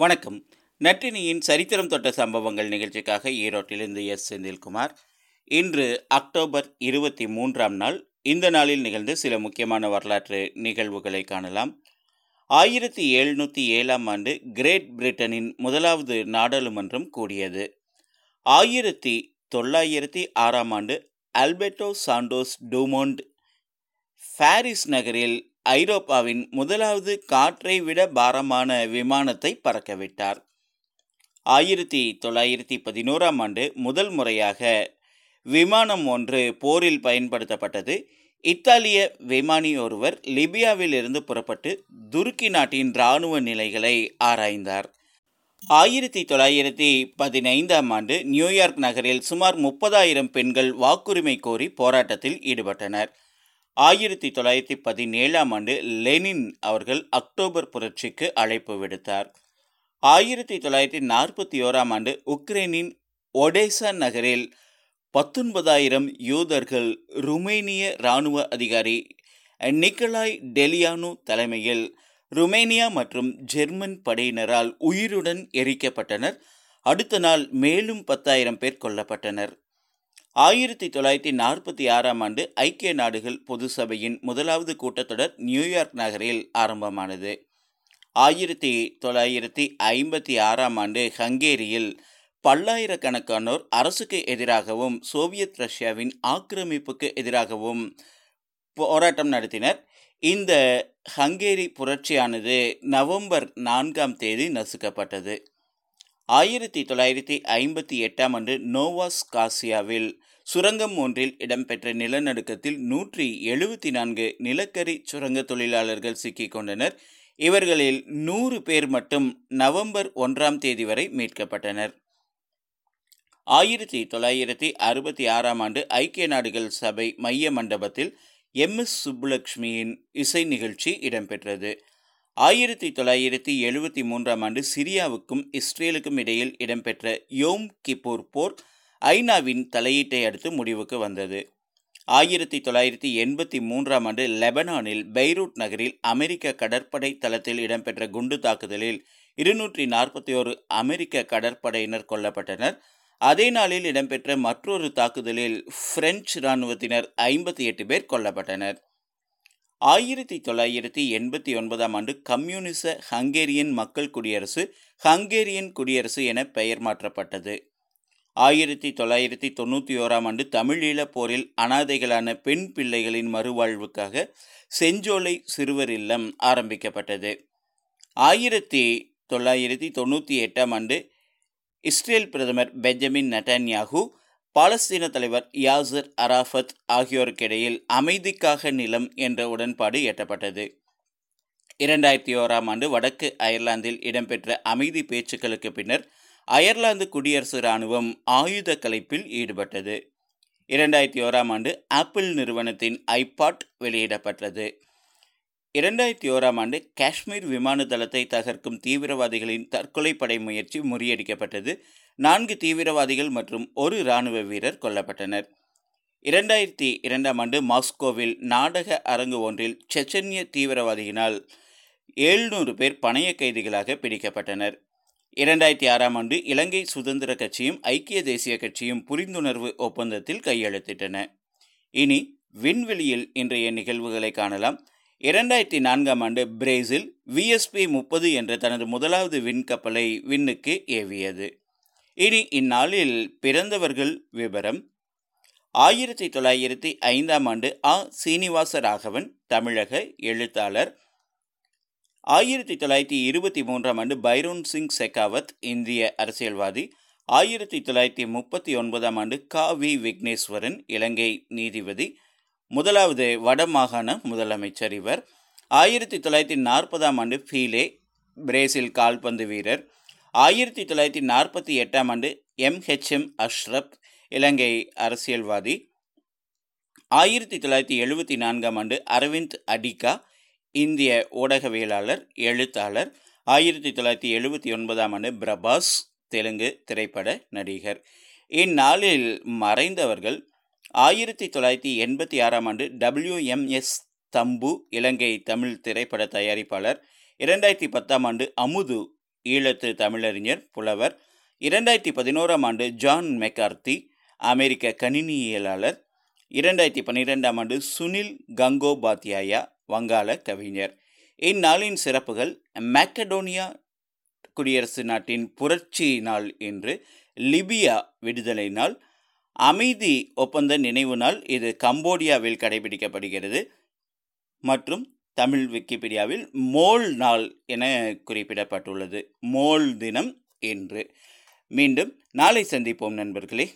வணக்கம். நற்றினியின் சரித்திரம் தொட்ட சம்பவங்கள் நிகழ்ச்சிக்காக ஈரோட்டிலிருந்து எஸ். செந்தில்குமார். இன்று அக்டோபர் இருபத்தி மூன்றாம் நாள். இந்த நாளில் நிகழ்ந்த சில முக்கியமான வரலாற்று நிகழ்வுகளை காணலாம். ஆயிரத்தி எழுநூற்றி ஏழாம் ஆண்டு கிரேட் பிரிட்டனின் முதலாவது நாடாளுமன்றம் கூடியது. ஆயிரத்தி தொள்ளாயிரத்தி ஆறாம் ஆண்டு அல்பெர்டோ சாண்டோஸ் டூமோண்ட் பாரிஸ் நகரில் ஐரோப்பாவின் முதலாவது காற்றை விட பாரமான விமானத்தை பறக்கவிட்டார். ஆயிரத்தி தொள்ளாயிரத்தி பதினோராம் ஆண்டு முதல் முறையாக விமானம் ஒன்று போரில் பயன்படுத்தப்பட்டது. இத்தாலிய விமானி ஒருவர் லிபியாவில் இருந்து புறப்பட்டு துருக்கி நாட்டின் இராணுவ நிலைகளை ஆராய்ந்தார். ஆயிரத்தி தொள்ளாயிரத்தி பதினைந்தாம் ஆண்டு நியூயார்க் நகரில் சுமார் முப்பதாயிரம் பெண்கள் வாக்குரிமை கோரி போராட்டத்தில் ஈடுபட்டனர். ஆயிரத்தி தொள்ளாயிரத்தி பதினேழாம் ஆண்டு லெனின் அவர்கள் அக்டோபர் புரட்சிக்கு அழைப்பு விடுத்தார். ஆயிரத்தி தொள்ளாயிரத்தி நாற்பத்தி ஓராம் ஆண்டு உக்ரைனின் ஒடேசா நகரில் பத்தொன்பதாயிரம் யூதர்கள் ருமேனிய இராணுவ அதிகாரி நிக்கலாய் டெலியானு தலைமையில் ருமேனியா மற்றும் ஜெர்மன் படையினரால் உயிருடன் எரிக்கப்பட்டனர். அடுத்த நாள் மேலும் பத்தாயிரம் பேர் கொல்லப்பட்டனர். ஆயிரத்தி தொள்ளாயிரத்தி நாற்பத்தி ஆறாம் ஆண்டு ஐக்கிய நாடுகள் பொது சபையின் முதலாவது கூட்டத்தொடர் நியூயார்க் நகரில் ஆரம்பமானது. ஆயிரத்தி தொள்ளாயிரத்தி ஐம்பத்தி ஆறாம் ஆண்டு ஹங்கேரியில் பல்லாயிரக்கணக்கானோர் அரசுக்கு எதிராகவும் சோவியத் ரஷ்யாவின் ஆக்கிரமிப்புக்கு எதிராகவும் போராட்டம் நடத்தினர். இந்த ஹங்கேரி புரட்சியானது நவம்பர் நான்காம் தேதி நசுக்கப்பட்டது. ஆயிரத்தி தொள்ளாயிரத்தி ஐம்பத்தி எட்டாம் ஆண்டு நோவாஸ் காசியாவில் சுரங்கம் ஒன்றில் இடம்பெற்ற நிலநடுக்கத்தில் நூற்றி எழுபத்தி நான்கு நிலக்கரி சுரங்க தொழிலாளர்கள் சிக்கிக் கொண்டனர். இவர்களில் நூறு பேர் மட்டும் நவம்பர் ஒன்றாம் தேதி வரை மீட்கப்பட்டனர். ஆயிரத்தி தொள்ளாயிரத்தி அறுபத்தி ஆறாம் ஆண்டு ஐக்கிய நாடுகள் சபை மைய மண்டபத்தில் எம். எஸ். சுப்புலட்சுமியின் இசை நிகழ்ச்சி இடம்பெற்றது. ஆயிரத்தி தொள்ளாயிரத்தி எழுபத்தி மூன்றாம் ஆண்டு சிரியாவுக்கும் இஸ்ரேலுக்கும் இடையில் இடம்பெற்ற யோம் கிப்பூர் போர் ஐநாவின் தலையீட்டை அடுத்து முடிவுக்கு வந்தது. ஆயிரத்தி தொள்ளாயிரத்தி எண்பத்தி மூன்றாம் ஆண்டு லெபனானில் பெய்ரூட் நகரில் அமெரிக்க கடற்படை தளத்தில் இடம்பெற்ற குண்டு தாக்குதலில் இருநூற்றி நாற்பத்தி ஓரு அமெரிக்க கடற்படையினர் கொல்லப்பட்டனர். அதே நாளில் இடம்பெற்ற மற்றொரு தாக்குதலில் பிரெஞ்சு இராணுவத்தினர் ஐம்பத்தி எட்டு பேர் கொல்லப்பட்டனர். ஆயிரத்தி தொள்ளாயிரத்தி எண்பத்தி ஒன்பதாம் ஆண்டு கம்யூனிச ஹங்கேரியன் மக்கள் குடியரசு ஹங்கேரியன் குடியரசு என பெயர் மாற்றப்பட்டது. ஆயிரத்தி தொள்ளாயிரத்தி தொண்ணூற்றி ஓராம் ஆண்டு தமிழீழப் போரில் அனாதைகளான பெண் பிள்ளைகளின் மறுவாழ்வுக்காக செஞ்சோலை சிறுவர் இல்லம் ஆரம்பிக்கப்பட்டது. ஆயிரத்தி தொள்ளாயிரத்தி தொண்ணூற்றி எட்டாம் ஆண்டு இஸ்ரேல் பிரதமர் பெஞ்சமின் நட்டான்யாகு பாலஸ்தீன தலைவர் யாசர் அராஃபத் ஆகியோருக்கிடையில் அமைதிக்காக நிலம் என்ற உடன்பாடு எட்டப்பட்டது. இரண்டாயிரத்தி ஓராம் ஆண்டு வடக்கு அயர்லாந்தில் இடம்பெற்ற அமைதி பேச்சுக்களுக்கு பின்னர் அயர்லாந்து குடியரசு இராணுவம் ஆயுத கலைப்பில் ஈடுபட்டது. இரண்டாயிரத்தி ஓராம் ஆண்டு ஆப்பிள் நிறுவனத்தின் ஐபாட் வெளியிடப்பட்டது. இரண்டாயிரத்தி ஓராம் ஆண்டு காஷ்மீர் விமான தளத்தை தகர்க்கும் தீவிரவாதிகளின் தற்கொலை படை முயற்சி முறியடிக்கப்பட்டது. நான்கு தீவிரவாதிகள் மற்றும் ஒரு இராணுவ வீரர் கொல்லப்பட்டனர். இரண்டாயிரத்தி இரண்டாம் ஆண்டு மாஸ்கோவில் நாடக அரங்கு ஒன்றில் செச்சன்ய தீவிரவாதியினால் எழுநூறு பேர் பணைய கைதிகளாக பிடிக்கப்பட்டனர். இரண்டாயிரத்தி ஆறாம் ஆண்டு இலங்கை சுதந்திர கட்சியும் ஐக்கிய தேசிய கட்சியும் புரிந்துணர்வு ஒப்பந்தத்தில் கையெழுத்திட்டன. இனி விண்வெளியில் இன்றைய நிகழ்வுகளை காணலாம். இரண்டாயிரத்தி நான்காம் ஆண்டு பிரேசில் விஎஸ்பி முப்பது என்ற தனது முதலாவது விண்கப்பலை விண்ணுக்கு ஏவியது. இனி இந்நாளில் பிறந்தவர்கள் விவரம். ஆயிரத்தி தொள்ளாயிரத்தி ஐந்தாம் ஆண்டு ஆ. சீனிவாச ராகவன் தமிழக எழுத்தாளர் ஆயிரத்தி தொள்ளாயிரத்தி இருபத்தி மூன்றாம் ஆண்டு பைரோன் சிங் செகாவத் இந்திய அரசியல்வாதி. ஆயிரத்தி தொள்ளாயிரத்தி முப்பத்தி ஒன்பதாம் ஆண்டு கா. வி. விக்னேஸ்வரன் இலங்கை நீதிபதி. முதலாவது வடமாகாண முதலமைச்சர் இவர். ஆயிரத்தி தொள்ளாயிரத்தி நாற்பதாம் ஆண்டு ஃபீலே பிரேசில் கால்பந்து வீரர். ஆயிரத்தி தொள்ளாயிரத்தி நாற்பத்தி எட்டாம் ஆண்டு எம்ஹெச்எம் அஷ்ரப் இலங்கை அரசியல்வாதி. ஆயிரத்தி தொள்ளாயிரத்தி எழுபத்தி நான்காம் ஆண்டு அரவிந்த் அடிகா. இந்திய ஊடகவியலாளர் எழுத்தாளர் ஆயிரத்தி தொள்ளாயிரத்தி எழுபத்தி ஒன்பதாம் ஆண்டு பிரபாஸ் தெலுங்கு திரைப்பட நடிகர். இந்நாளில் மறைந்தவர்கள் ஆயிரத்தி தொள்ளாயிரத்தி எண்பத்தி ஆறாம் ஆண்டு டபிள்யூஎம்எஸ் தம்பு இலங்கை தமிழ் திரைப்பட தயாரிப்பாளர். இரண்டாயிரத்தி பத்தாம் ஆண்டு அமுது ஈழத்து தமிழறிஞர் புலவர். இரண்டாயிரத்தி பதினோராம் ஆண்டு ஜான் மெக்கார்த்தி அமெரிக்க கணினியியலாளர். இரண்டாயிரத்தி பன்னிரெண்டாம் ஆண்டு சுனில் கங்கோபாத்யாயா வங்காள கவிஞர். இந்நாளின் சிறப்புகள் மேக்கடோனியா குடியரசு நாட்டின் புரட்சி நாள் என்று லிபியா விடுதலை நாள் அமைதி ஒப்பந்த நினைவு நாள் இது கம்போடியாவில் கடைபிடிக்கப்படுகிறது மற்றும் தமிழ் விக்கிபீடியாவில் மோல் நாள் என குறிப்பிடப்பட்டுள்ளது. மோல் தினம் என்று மீண்டும் நாளை சந்திப்போம் நண்பர்களே.